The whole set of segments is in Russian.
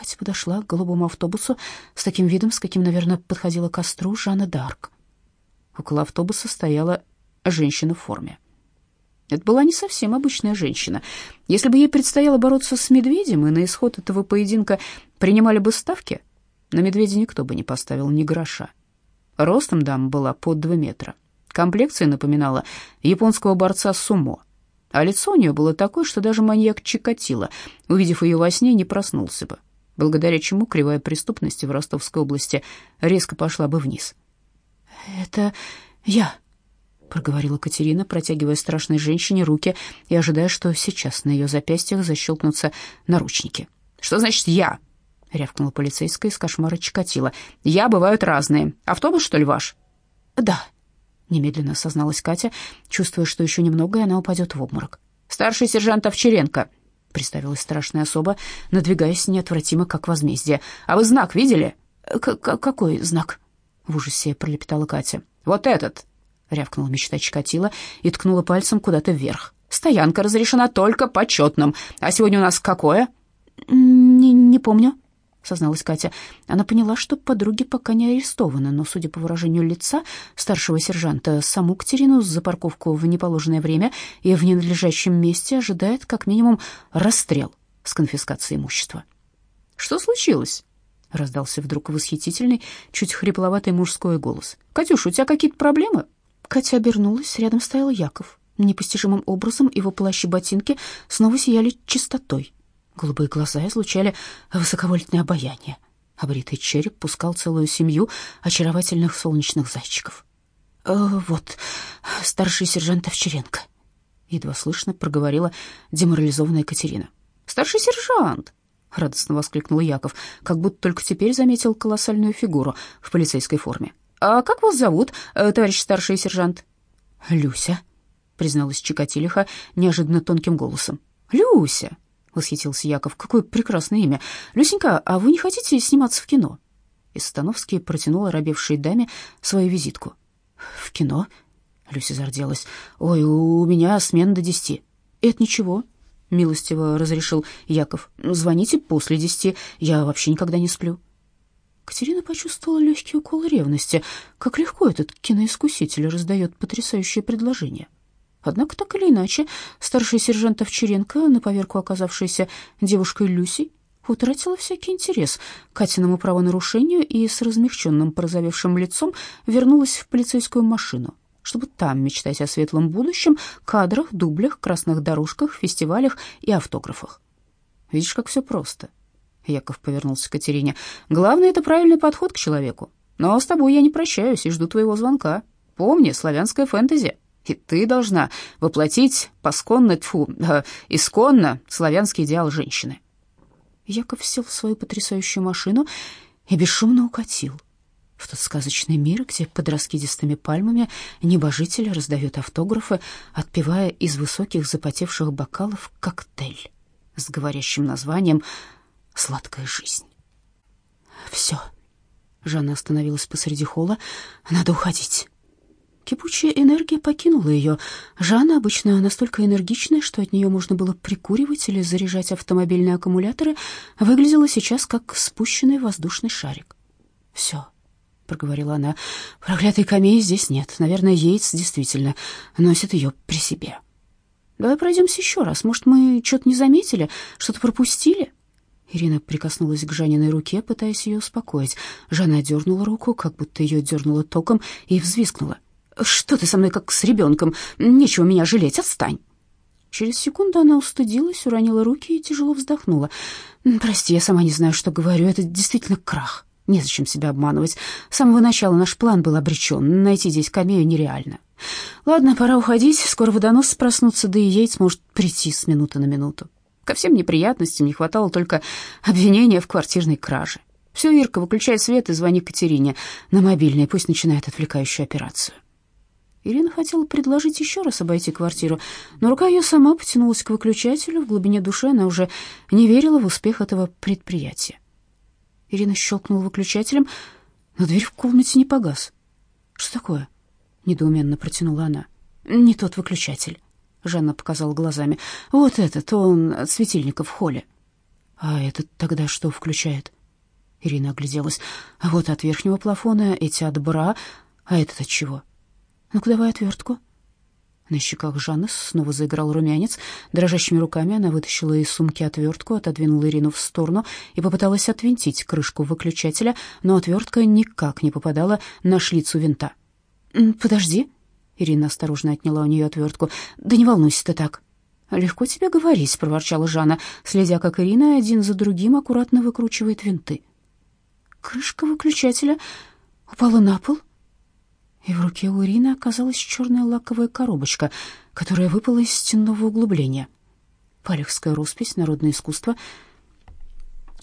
Катя подошла к голубому автобусу с таким видом, с каким, наверное, подходила к костру Жанна Д'Арк. Около автобуса стояла женщина в форме. Это была не совсем обычная женщина. Если бы ей предстояло бороться с медведем, и на исход этого поединка принимали бы ставки, на медведя никто бы не поставил ни гроша. Ростом дама была под два метра. Комплекция напоминала японского борца сумо, а лицо у нее было такое, что даже маньяк Чикатило, увидев ее во сне, не проснулся бы, благодаря чему кривая преступности в Ростовской области резко пошла бы вниз. «Это я», проговорила Катерина, протягивая страшной женщине руки и ожидая, что сейчас на ее запястьях защелкнутся наручники. «Что значит «я»?» — рявкнула полицейская из кошмара Чикатило. «Я бывают разные. Автобус, что ли, ваш?» «Да», — немедленно осозналась Катя, чувствуя, что еще немного, и она упадет в обморок. «Старший сержант Овчаренко», — представилась страшная особа, надвигаясь неотвратимо, как возмездие. «А вы знак видели?» К «Какой знак?» — в ужасе пролепетала Катя. «Вот этот», — рявкнула мечта Чикатило и ткнула пальцем куда-то вверх. «Стоянка разрешена только почетным. А сегодня у нас какое?» «Не, не помню», — созналась Катя. Она поняла, что подруги пока не арестованы, но, судя по выражению лица старшего сержанта, саму Катерину за парковку в неположенное время и в ненадлежащем месте ожидает как минимум расстрел с конфискацией имущества. «Что случилось?» — раздался вдруг восхитительный, чуть хрипловатый мужской голос. «Катюш, у тебя какие-то проблемы?» Катя обернулась, рядом стоял Яков. Непостижимым образом его плащ и ботинки снова сияли чистотой. Голубые глаза излучали высоковольтное обаяние. Обритый череп пускал целую семью очаровательных солнечных зайчиков. «Э, «Вот, старший сержант Овчаренко», — едва слышно проговорила деморализованная Катерина. «Старший сержант!» — радостно воскликнул Яков, как будто только теперь заметил колоссальную фигуру в полицейской форме. «А как вас зовут, э, товарищ старший сержант?» «Люся», — призналась Чикатилиха неожиданно тонким голосом. «Люся», — восхитился Яков, — «какое прекрасное имя. Люсенька, а вы не хотите сниматься в кино?» И Становский протянул оробевшей даме свою визитку. «В кино?» — Люся зарделась. «Ой, у меня смена до десяти». «Это ничего», — милостиво разрешил Яков. «Звоните после десяти, я вообще никогда не сплю». Катерина почувствовала легкий укол ревности. Как легко этот киноискуситель раздает потрясающие предложения. Однако, так или иначе, старший сержант Овчаренко, на поверку оказавшаяся девушкой Люси, утратила всякий интерес к Катиному правонарушению и с размягченным порозовевшим лицом вернулась в полицейскую машину, чтобы там мечтать о светлом будущем, кадрах, дублях, красных дорожках, фестивалях и автографах. Видишь, как все просто — Яков повернулся к Катерине. «Главное — это правильный подход к человеку. Но с тобой я не прощаюсь и жду твоего звонка. Помни, славянская фэнтези. И ты должна воплотить посконно, тьфу, э, исконно славянский идеал женщины». Яков сел в свою потрясающую машину и бесшумно укатил в тот сказочный мир, где под раскидистыми пальмами небожитель раздает автографы, отпивая из высоких запотевших бокалов коктейль с говорящим названием сладкая жизнь. Все. Жанна остановилась посреди холла. Надо уходить. Кипучая энергия покинула ее. Жанна, обычно настолько энергичная, что от нее можно было прикуривать или заряжать автомобильные аккумуляторы, выглядела сейчас как спущенный воздушный шарик. «Все», — проговорила она, — «проклятой камеи здесь нет. Наверное, Йейтс действительно носит ее при себе». «Давай пройдемся еще раз. Может, мы что-то не заметили, что-то пропустили?» Ирина прикоснулась к Жаниной руке, пытаясь ее успокоить. Жанна дернула руку, как будто ее дернуло током, и взвискнула. «Что ты со мной как с ребенком? Нечего меня жалеть, отстань!» Через секунду она устыдилась, уронила руки и тяжело вздохнула. «Прости, я сама не знаю, что говорю. Это действительно крах. Незачем себя обманывать. С самого начала наш план был обречен. Найти здесь камею нереально. Ладно, пора уходить. Скоро водонос проснутся, да и Ейт сможет прийти с минуты на минуту. Ко всем неприятностям не хватало только обвинения в квартирной краже. Все, Ирка, выключай свет и звони Катерине на мобильный, пусть начинает отвлекающую операцию. Ирина хотела предложить еще раз обойти квартиру, но рука ее сама потянулась к выключателю. В глубине души она уже не верила в успех этого предприятия. Ирина щелкнула выключателем, но дверь в комнате не погас. «Что такое?» — недоуменно протянула она. «Не тот выключатель». Жанна показала глазами. «Вот этот, он от светильника в холле». А это тогда что включает? Ирина огляделась. А вот от верхнего плафона эти от бра, а этот от чего? Ну-ка давай отвертку. На щеках Жанны снова заиграл румянец. Дрожащими руками она вытащила из сумки отвертку, отодвинула Ирину в сторону и попыталась отвинтить крышку выключателя, но отвертка никак не попадала на шлицу винта. «Подожди», — Ирина осторожно отняла у нее отвертку. «Да не волнуйся ты так». «Легко тебе говорить», — проворчала Жанна, следя, как Ирина один за другим аккуратно выкручивает винты. Крышка выключателя упала на пол, и в руке у Ирины оказалась черная лаковая коробочка, которая выпала из стенного углубления. Палехская роспись, народное искусство.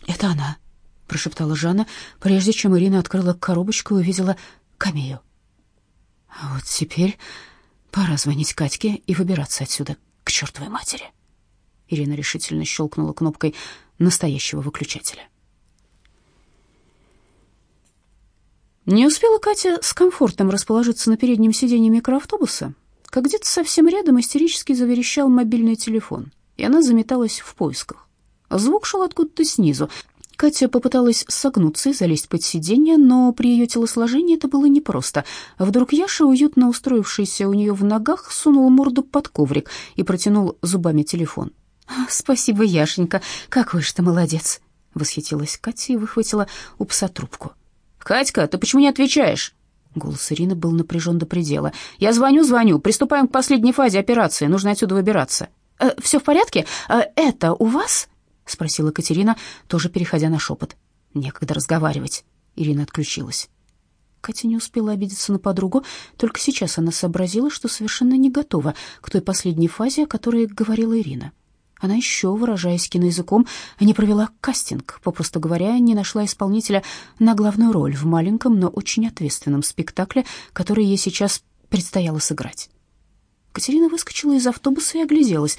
«Это она», — прошептала Жанна, прежде чем Ирина открыла коробочку и увидела камею. «А вот теперь пора звонить Катьке и выбираться отсюда, к чертовой матери». Ирина решительно щелкнула кнопкой настоящего выключателя. Не успела Катя с комфортом расположиться на переднем сиденье микроавтобуса, как где-то совсем рядом истерически заверещал мобильный телефон, и она заметалась в поисках. Звук шел откуда-то снизу. Катя попыталась согнуться и залезть под сиденье, но при ее телосложении это было непросто. Вдруг Яша, уютно устроившийся у нее в ногах, сунул морду под коврик и протянул зубами телефон. «Спасибо, Яшенька, какой же ты молодец!» — восхитилась Катя и выхватила у пса трубку. «Катька, ты почему не отвечаешь?» Голос Ирины был напряжен до предела. «Я звоню, звоню. Приступаем к последней фазе операции. Нужно отсюда выбираться». «Э, «Все в порядке? Э, это у вас?» — спросила Катерина, тоже переходя на шепот. «Некогда разговаривать». Ирина отключилась. Катя не успела обидеться на подругу, только сейчас она сообразила, что совершенно не готова к той последней фазе, о которой говорила Ирина. Она еще, выражаясь киноязыком, не провела кастинг, попросту говоря, не нашла исполнителя на главную роль в маленьком, но очень ответственном спектакле, который ей сейчас предстояло сыграть. Катерина выскочила из автобуса и огляделась,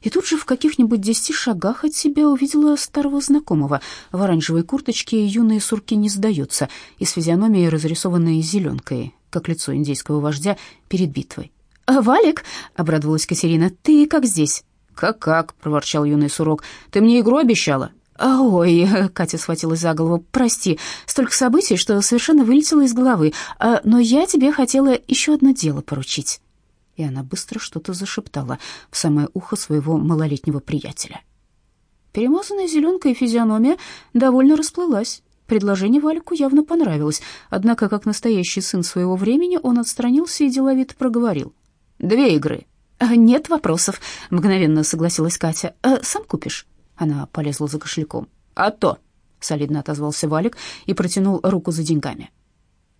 и тут же в каких-нибудь десяти шагах от себя увидела старого знакомого. В оранжевой курточке юные сурки не сдаются, и с физиономией, разрисованной зеленкой, как лицо индейского вождя перед битвой. «Валик!» — обрадовалась Катерина. «Ты как здесь?» «Как-как?» — проворчал юный сурок. «Ты мне игру обещала?» «Ой», — Катя схватилась за голову, — «прости, столько событий, что совершенно вылетело из головы. А, но я тебе хотела еще одно дело поручить». И она быстро что-то зашептала в самое ухо своего малолетнего приятеля. Перемазанная зеленкой физиономия довольно расплылась. Предложение Вальку явно понравилось, однако, как настоящий сын своего времени, он отстранился и деловито проговорил. «Две игры. «А, «Нет вопросов», — мгновенно согласилась Катя. «А, «Сам купишь?» Она полезла за кошельком. «А то», — солидно отозвался Валик и протянул руку за деньгами.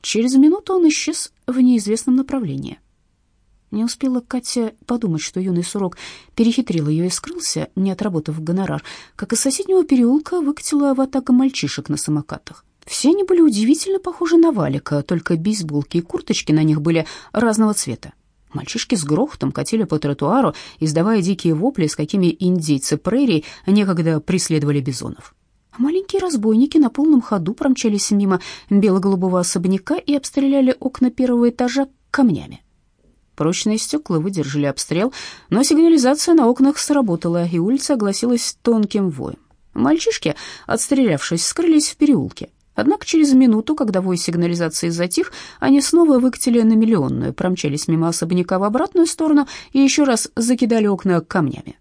Через минуту он исчез в неизвестном направлении. Не успела Катя подумать, что юный сурок перехитрил ее и скрылся, не отработав гонорар, как из соседнего переулка выкатила в атака мальчишек на самокатах. Все они были удивительно похожи на Валика, только бейсболки и курточки на них были разного цвета. Мальчишки с грохотом катили по тротуару, издавая дикие вопли, с какими индейцы прерий некогда преследовали бизонов. Маленькие разбойники на полном ходу промчались мимо бело-голубого особняка и обстреляли окна первого этажа камнями. Прочные стекла выдержали обстрел, но сигнализация на окнах сработала, и улица огласилась тонким воем. Мальчишки, отстрелявшись, скрылись в переулке. Однако через минуту, когда вой сигнализации затих, они снова выкатили на миллионную, промчались мимо особняка в обратную сторону и еще раз закидали окна камнями.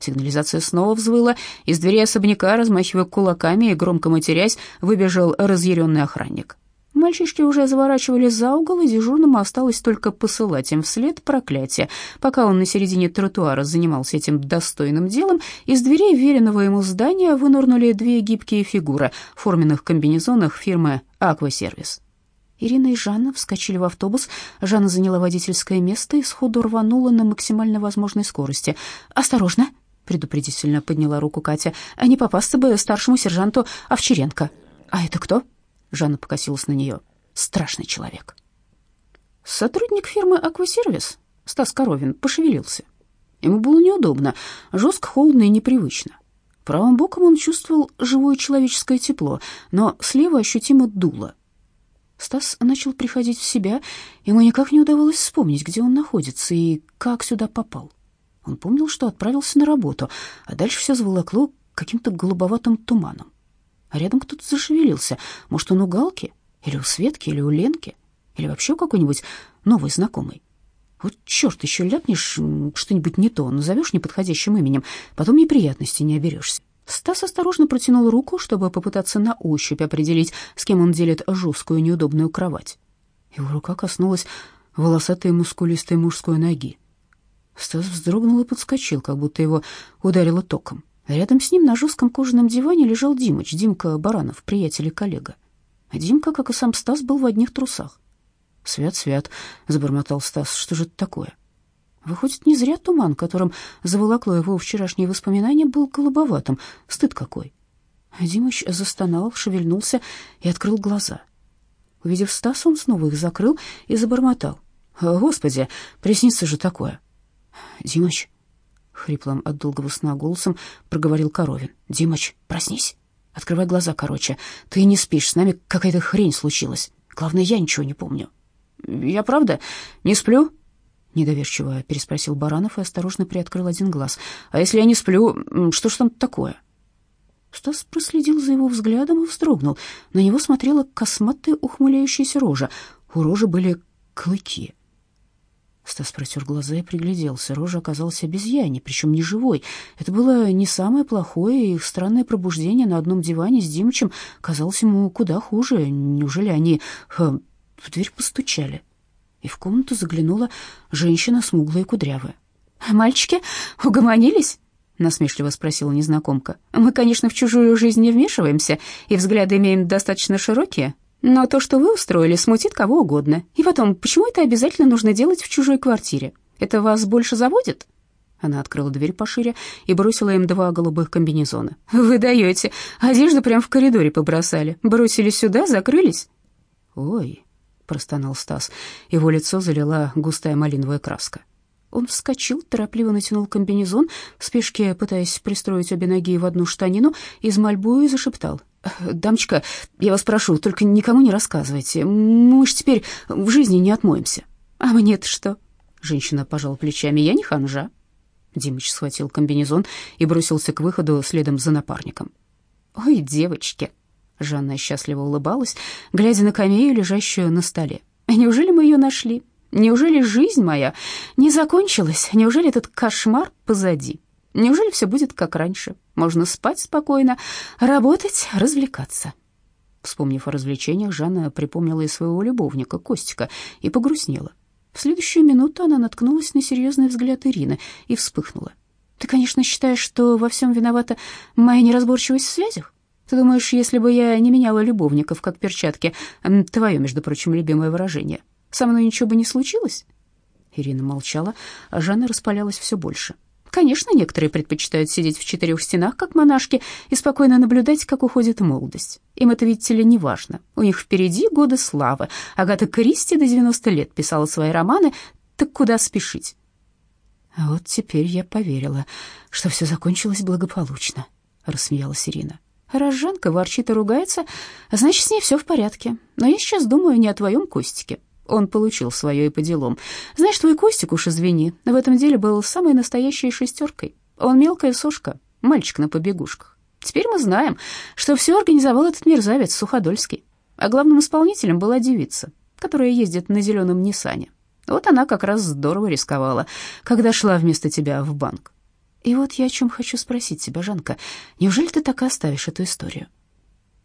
Сигнализация снова взвыла, из двери особняка, размахивая кулаками и громко матерясь, выбежал разъяренный охранник. Мальчишки уже заворачивали за угол, и дежурному осталось только посылать им вслед проклятие. Пока он на середине тротуара занимался этим достойным делом, из дверей веренного ему здания вынырнули две гибкие фигуры в форменных комбинезонах фирмы «Аквасервис». Ирина и Жанна вскочили в автобус. Жанна заняла водительское место и сходу рванула на максимально возможной скорости. «Осторожно!» — предупредительно подняла руку Катя. «А не попасться бы старшему сержанту Овчаренко». «А это кто?» Жанна покосилась на нее. Страшный человек. Сотрудник фирмы «Аквасервис» Стас Коровин пошевелился. Ему было неудобно, жестко, холодно и непривычно. Правым боком он чувствовал живое человеческое тепло, но слева ощутимо дуло. Стас начал приходить в себя, ему никак не удавалось вспомнить, где он находится и как сюда попал. Он помнил, что отправился на работу, а дальше все заволокло каким-то голубоватым туманом. А рядом кто-то зашевелился. Может, он у Галки? Или у Светки? Или у Ленки? Или вообще у какой-нибудь новой знакомой? Вот черт, еще ляпнешь что-нибудь не то, назовешь неподходящим именем, потом неприятностей не оберешься. Стас осторожно протянул руку, чтобы попытаться на ощупь определить, с кем он делит жесткую неудобную кровать. Его рука коснулась волосатой мускулистой мужской ноги. Стас вздрогнул и подскочил, как будто его ударило током. Рядом с ним на жестком кожаном диване лежал Димыч, Димка Баранов, приятель и коллега. А Димка, как и сам Стас, был в одних трусах. «Свят, свят», — забормотал Стас, — «что же это такое?» Выходит, не зря туман, которым заволокло его вчерашние воспоминания, был голубоватым. Стыд какой. Димыч застонал, шевельнулся и открыл глаза. Увидев Стаса, он снова их закрыл и забормотал. «Господи, приснится же такое!» «Димыч!» — хриплым от долгого сна голосом проговорил Коровин. «Димыч, проснись! Открывай глаза, короче. Ты не спишь, с нами какая-то хрень случилась. Главное, я ничего не помню». «Я правда не сплю?» Недоверчиво переспросил Баранов и осторожно приоткрыл один глаз. «А если я не сплю, что ж там такое?» Стас проследил за его взглядом и вздрогнул. На него смотрела косматая ухмыляющаяся рожа. У рожи были клыки. Стас протер глаза и пригляделся. Рожа оказалась обезьяней, причем не живой. Это было не самое плохое, их странное пробуждение на одном диване с Димычем казалось ему куда хуже. Неужели они э, в дверь постучали? и в комнату заглянула женщина смуглая и кудрявая. «Мальчики угомонились?» — насмешливо спросила незнакомка. «Мы, конечно, в чужую жизнь не вмешиваемся, и взгляды имеем достаточно широкие, но то, что вы устроили, смутит кого угодно. И потом, почему это обязательно нужно делать в чужой квартире? Это вас больше заводит?» Она открыла дверь пошире и бросила им два голубых комбинезона. «Вы даете! Одежду прямо в коридоре побросали. Бросили сюда, закрылись?» «Ой!» простонал Стас. Его лицо залила густая малиновая краска. Он вскочил, торопливо натянул комбинезон, в спешке пытаясь пристроить обе ноги в одну штанину, из мольбу и зашептал. «Дамочка, я вас прошу, только никому не рассказывайте. Мы ж теперь в жизни не отмоемся». «А мне-то что?» Женщина пожала плечами. «Я не ханжа». Димыч схватил комбинезон и бросился к выходу следом за напарником. «Ой, девочки!» Жанна счастливо улыбалась, глядя на камею, лежащую на столе. «Неужели мы ее нашли? Неужели жизнь моя не закончилась? Неужели этот кошмар позади? Неужели все будет как раньше? Можно спать спокойно, работать, развлекаться?» Вспомнив о развлечениях, Жанна припомнила и своего любовника, Костика, и погрустнела. В следующую минуту она наткнулась на серьезный взгляд Ирины и вспыхнула. «Ты, конечно, считаешь, что во всем виновата моя неразборчивость в связях? Ты думаешь, если бы я не меняла любовников, как перчатки, твое, между прочим, любимое выражение, со мной ничего бы не случилось?» Ирина молчала, а Жанна распалялась все больше. Конечно, некоторые предпочитают сидеть в четырех стенах, как монашки, и спокойно наблюдать, как уходит молодость. Им это, видите ли, не важно. У них впереди годы славы. Агата Кристи до 90 лет писала свои романы, так куда спешить? А вот теперь я поверила, что все закончилось благополучно, рассмеялась Ирина. Раз Жанка ворчит и ругается, значит, с ней все в порядке. Но я сейчас думаю не о твоем Костике. Он получил свое и по делам. Знаешь, твой Костик, уж извини, в этом деле был самой настоящей шестеркой. Он мелкая сошка, мальчик на побегушках. Теперь мы знаем, что все организовал этот мерзавец Суходольский. А главным исполнителем была девица, которая ездит на зеленом Ниссане. Вот она как раз здорово рисковала, когда шла вместо тебя в банк. И вот я о чем хочу спросить тебя, Жанка. Неужели ты так и оставишь эту историю?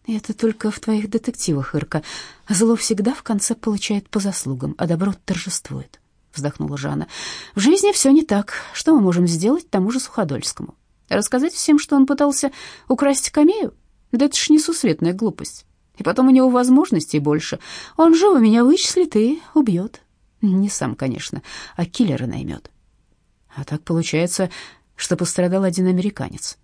Это только в твоих детективах, Ирка. Зло всегда в конце получает по заслугам, а добро торжествует, вздохнула Жанна. В жизни все не так. Что мы можем сделать тому же Суходольскому? Рассказать всем, что он пытался украсть камею? Да это ж несусветная глупость. И потом у него возможностей больше. Он живо меня вычислит и убьет. Не сам, конечно, а киллера наймет. А так получается, что пострадал один американец,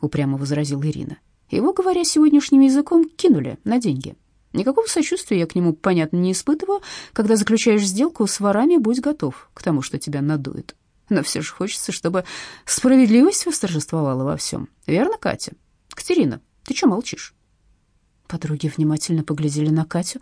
упрямо возразила Ирина. Его, говоря сегодняшним языком, кинули на деньги. Никакого сочувствия я к нему, понятно, не испытываю. Когда заключаешь сделку с ворами, будь готов к тому, что тебя надует. Но все же хочется, чтобы справедливость восторжествовала во всем. Верно, Катя? Катерина, ты что молчишь? Подруги внимательно поглядели на Катю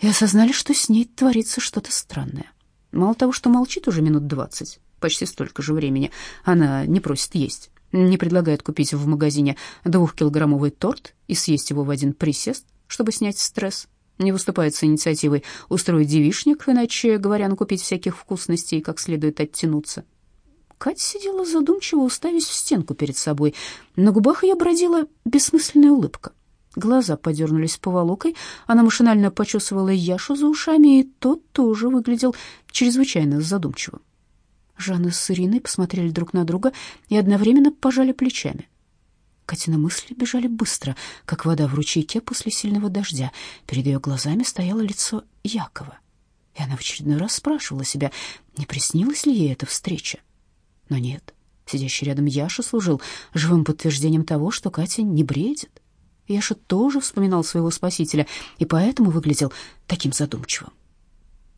и осознали, что с ней творится что-то странное. Мало того, что молчит уже минут двадцать, почти столько же времени, она не просит есть, Не предлагает купить в магазине двухкилограммовый торт и съесть его в один присест, чтобы снять стресс. Не выступает с инициативой устроить девишник, иначе, говоря, накупить всяких вкусностей и как следует оттянуться. Катя сидела задумчиво, уставясь в стенку перед собой. На губах ее бродила бессмысленная улыбка. Глаза подернулись поволокой, она машинально почесывала Яшу за ушами, и тот тоже выглядел чрезвычайно задумчивым. Жанна с Ириной посмотрели друг на друга и одновременно пожали плечами. Катина мысли бежали быстро, как вода в ручейке после сильного дождя. Перед ее глазами стояло лицо Якова. И она в очередной раз спрашивала себя, не приснилась ли ей эта встреча. Но нет, сидящий рядом Яша служил живым подтверждением того, что Катя не бредит. Яша тоже вспоминал своего спасителя и поэтому выглядел таким задумчивым.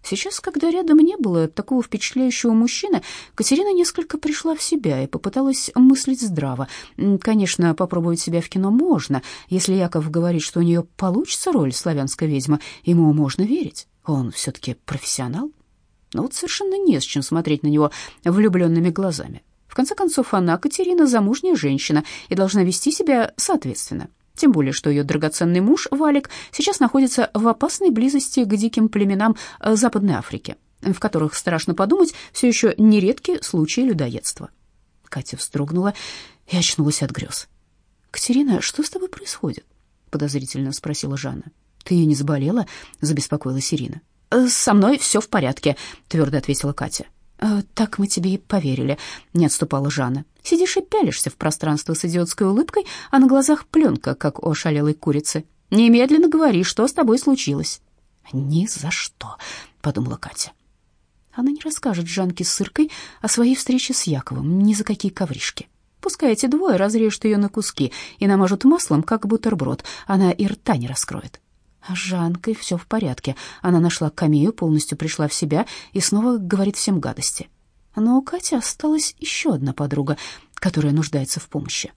Сейчас, когда рядом не было такого впечатляющего мужчины, Катерина несколько пришла в себя и попыталась мыслить здраво. Конечно, попробовать себя в кино можно. Если Яков говорит, что у нее получится роль славянской ведьмы, ему можно верить. Он все-таки профессионал но вот совершенно не с чем смотреть на него влюбленными глазами. В конце концов, она, Катерина, замужняя женщина и должна вести себя соответственно. Тем более, что ее драгоценный муж, Валик, сейчас находится в опасной близости к диким племенам э, Западной Африки, в которых, страшно подумать, все еще нередки случаи людоедства. Катя вздрогнула и очнулась от грез. «Катерина, что с тобой происходит?» — подозрительно спросила Жанна. «Ты не заболела?» — забеспокоилась Ирина. Э, «Со мной все в порядке», — твердо ответила Катя. «Э, «Так мы тебе и поверили», — не отступала Жанна. «Сидишь и пялишься в пространство с идиотской улыбкой, а на глазах пленка, как у ошалелой курицы. Немедленно говори, что с тобой случилось». «Ни за что», — подумала Катя. Она не расскажет Жанке с Сыркой о своей встрече с Яковом ни за какие ковришки. Пускай эти двое разрежут ее на куски и намажут маслом, как бутерброд, она и рта не раскроет. А с Жанкой все в порядке. Она нашла камею, полностью пришла в себя и снова говорит всем гадости. Но у Кати осталась еще одна подруга, которая нуждается в помощи.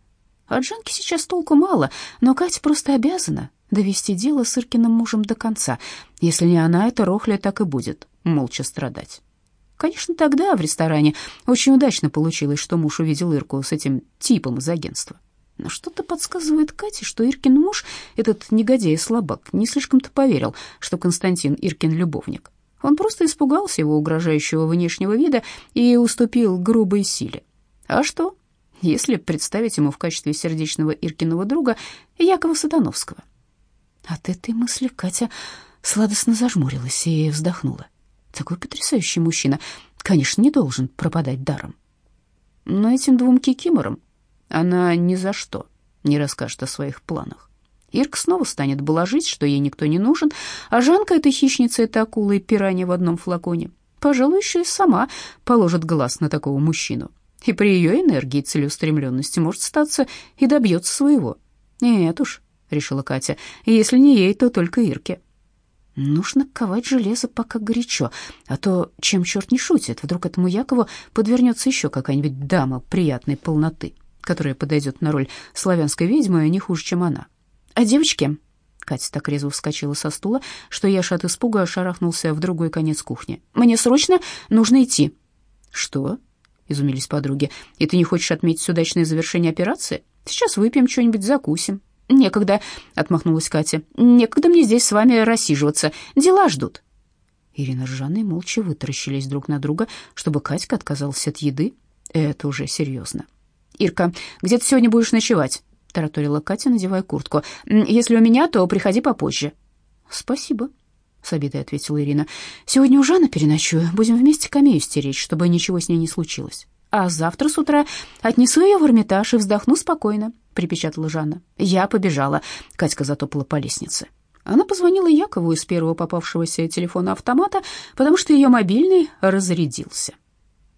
От Жанки сейчас толку мало, но Катя просто обязана довести дело с Иркиным мужем до конца. Если не она, это Рохля так и будет молча страдать. Конечно, тогда в ресторане очень удачно получилось, что муж увидел Ирку с этим типом из агентства. Но что-то подсказывает Кате, что Иркин муж, этот негодяй и слабак, не слишком-то поверил, что Константин Иркин любовник. Он просто испугался его угрожающего внешнего вида и уступил грубой силе. А что, если представить ему в качестве сердечного Иркиного друга Якова Сатановского? От этой мысли Катя сладостно зажмурилась и вздохнула. Такой потрясающий мужчина, конечно, не должен пропадать даром. Но этим двум кикиморам она ни за что не расскажет о своих планах. Ирк снова станет блажить, что ей никто не нужен, а Жанка — это хищница, это акула и пиранья в одном флаконе. Пожалуй, еще и сама положит глаз на такого мужчину. И при ее энергии и целеустремленности может статься и добьется своего. «Нет уж», — решила Катя, — «если не ей, то только Ирке». Нужно ковать железо, пока горячо, а то, чем черт не шутит, вдруг этому Якову подвернется еще какая-нибудь дама приятной полноты которая подойдет на роль славянской ведьмы не хуже, чем она. А девочки... Катя так резво вскочила со стула, что Яша от испуга шарахнулся в другой конец кухни. «Мне срочно нужно идти». «Что?» — изумились подруги. «И ты не хочешь отметить удачное завершение операции? Сейчас выпьем что-нибудь, закусим». «Некогда», — отмахнулась Катя. «Некогда мне здесь с вами рассиживаться. Дела ждут». Ирина с Жанной молча вытаращились друг на друга, чтобы Катька отказалась от еды. Это уже серьезно. «Ирка, где ты сегодня будешь ночевать?» — тараторила Катя, надевая куртку. «Если у меня, то приходи попозже». «Спасибо», — с обидой ответила Ирина. «Сегодня у Жанны переночую. Будем вместе камею стеречь, чтобы ничего с ней не случилось. А завтра с утра отнесу ее в Эрмитаж и вздохну спокойно», — припечатала Жанна. «Я побежала», — Катька затопала по лестнице. Она позвонила Якову из первого попавшегося телефона автомата, потому что ее мобильный разрядился.